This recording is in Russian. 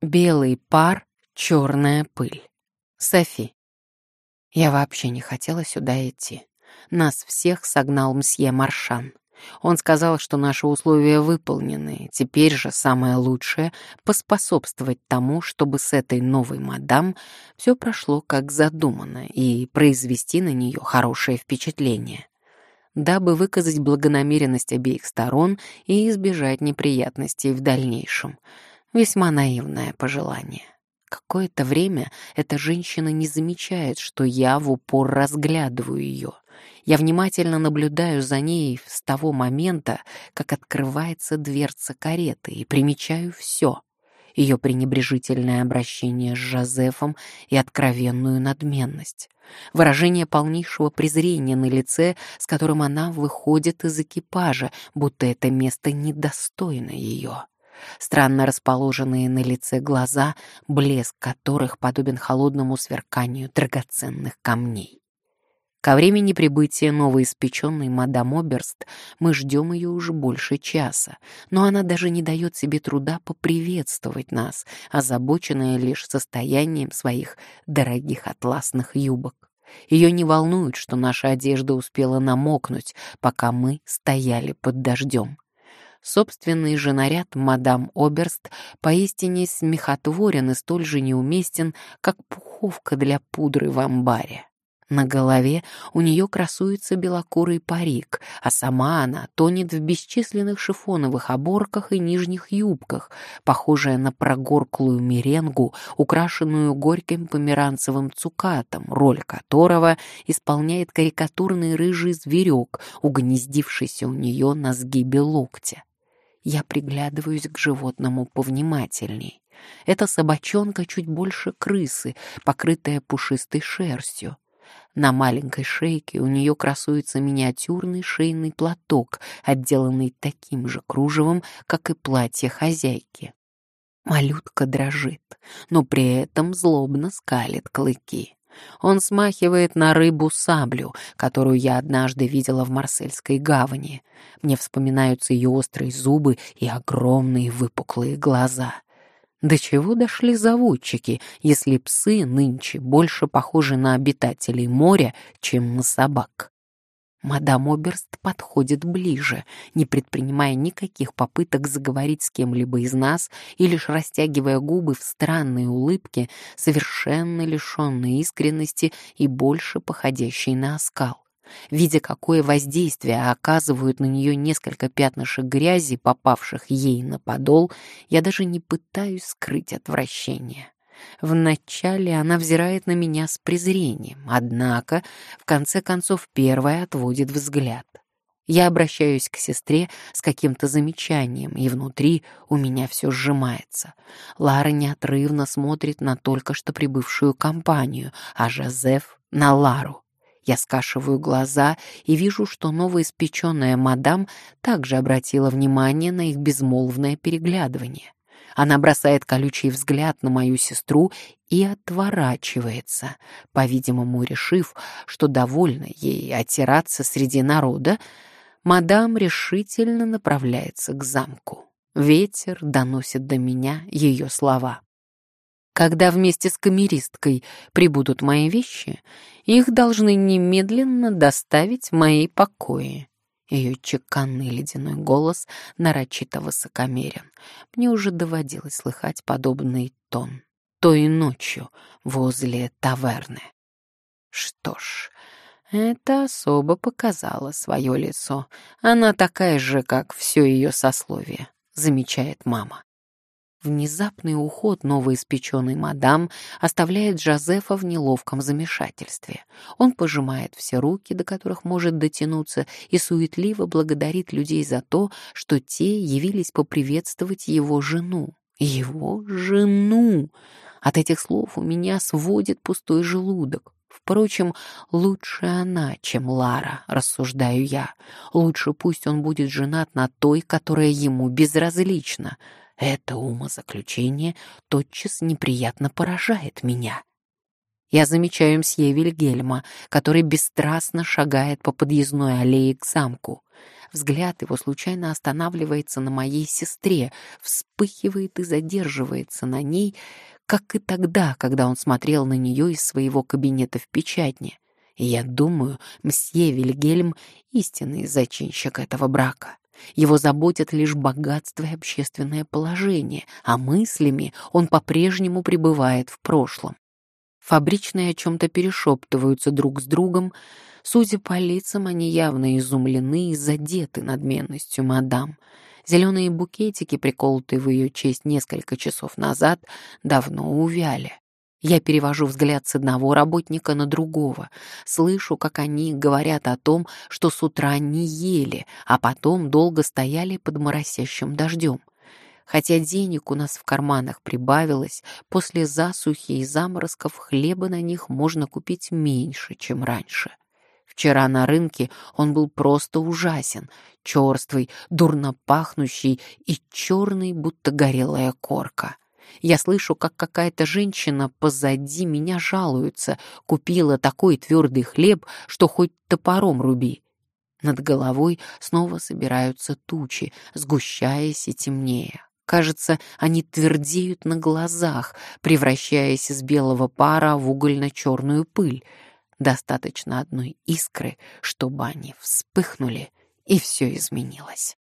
Белый пар, черная пыль. Софи. Я вообще не хотела сюда идти. Нас всех согнал мсье Маршан. Он сказал, что наши условия выполнены, теперь же самое лучшее — поспособствовать тому, чтобы с этой новой мадам все прошло как задумано и произвести на нее хорошее впечатление дабы выказать благонамеренность обеих сторон и избежать неприятностей в дальнейшем. Весьма наивное пожелание. Какое-то время эта женщина не замечает, что я в упор разглядываю ее. Я внимательно наблюдаю за ней с того момента, как открывается дверца кареты, и примечаю все — ее пренебрежительное обращение с Жозефом и откровенную надменность, выражение полнейшего презрения на лице, с которым она выходит из экипажа, будто это место недостойно ее странно расположенные на лице глаза, блеск которых подобен холодному сверканию драгоценных камней. Ко времени прибытия новоиспеченной мадам Оберст мы ждем ее уже больше часа, но она даже не дает себе труда поприветствовать нас, озабоченная лишь состоянием своих дорогих атласных юбок. Ее не волнует, что наша одежда успела намокнуть, пока мы стояли под дождем. Собственный же наряд мадам Оберст поистине смехотворен и столь же неуместен, как пуховка для пудры в амбаре. На голове у нее красуется белокурый парик, а сама она тонет в бесчисленных шифоновых оборках и нижних юбках, похожая на прогорклую меренгу, украшенную горьким померанцевым цукатом, роль которого исполняет карикатурный рыжий зверек, угнездившийся у нее на сгибе локтя. Я приглядываюсь к животному повнимательней. Это собачонка чуть больше крысы, покрытая пушистой шерстью. На маленькой шейке у нее красуется миниатюрный шейный платок, отделанный таким же кружевом, как и платье хозяйки. Малютка дрожит, но при этом злобно скалит клыки. Он смахивает на рыбу-саблю, которую я однажды видела в Марсельской гавани. Мне вспоминаются ее острые зубы и огромные выпуклые глаза. До чего дошли заводчики, если псы нынче больше похожи на обитателей моря, чем на собак? Мадам Оберст подходит ближе, не предпринимая никаких попыток заговорить с кем-либо из нас и лишь растягивая губы в странной улыбке, совершенно лишенной искренности и больше походящей на оскал. Видя, какое воздействие оказывают на нее несколько пятнышек грязи, попавших ей на подол, я даже не пытаюсь скрыть отвращение. Вначале она взирает на меня с презрением, однако, в конце концов, первая отводит взгляд. Я обращаюсь к сестре с каким-то замечанием, и внутри у меня все сжимается. Лара неотрывно смотрит на только что прибывшую компанию, а Жозеф — на Лару. Я скашиваю глаза и вижу, что новоиспеченная мадам также обратила внимание на их безмолвное переглядывание. Она бросает колючий взгляд на мою сестру и отворачивается, по-видимому, решив, что довольно ей отираться среди народа, мадам решительно направляется к замку. Ветер доносит до меня ее слова. Когда вместе с камеристкой прибудут мои вещи, их должны немедленно доставить в мои покои. Ее чеканный ледяной голос нарочито высокомерен. Мне уже доводилось слыхать подобный тон. Той ночью возле таверны. Что ж, эта особа показала свое лицо. Она такая же, как все ее сословие, замечает мама. Внезапный уход новоиспеченной мадам оставляет Жозефа в неловком замешательстве. Он пожимает все руки, до которых может дотянуться, и суетливо благодарит людей за то, что те явились поприветствовать его жену. Его жену! От этих слов у меня сводит пустой желудок. Впрочем, лучше она, чем Лара, рассуждаю я. Лучше пусть он будет женат на той, которая ему безразлична. Это умозаключение тотчас неприятно поражает меня. Я замечаю мсье Вильгельма, который бесстрастно шагает по подъездной аллее к замку. Взгляд его случайно останавливается на моей сестре, вспыхивает и задерживается на ней, как и тогда, когда он смотрел на нее из своего кабинета в печатне. И я думаю, мсье Вильгельм — истинный зачинщик этого брака. Его заботят лишь богатство и общественное положение, а мыслями он по-прежнему пребывает в прошлом. Фабричные о чем-то перешептываются друг с другом. Судя по лицам, они явно изумлены и задеты надменностью мадам. Зеленые букетики, приколотые в ее честь несколько часов назад, давно увяли. Я перевожу взгляд с одного работника на другого, слышу, как они говорят о том, что с утра не ели, а потом долго стояли под моросящим дождем. Хотя денег у нас в карманах прибавилось, после засухи и заморозков хлеба на них можно купить меньше, чем раньше. Вчера на рынке он был просто ужасен, черствый, дурно пахнущий и черный, будто горелая корка. Я слышу, как какая-то женщина позади меня жалуется, купила такой твердый хлеб, что хоть топором руби. Над головой снова собираются тучи, сгущаясь и темнее. Кажется, они твердеют на глазах, превращаясь из белого пара в угольно-черную пыль. Достаточно одной искры, чтобы они вспыхнули, и все изменилось.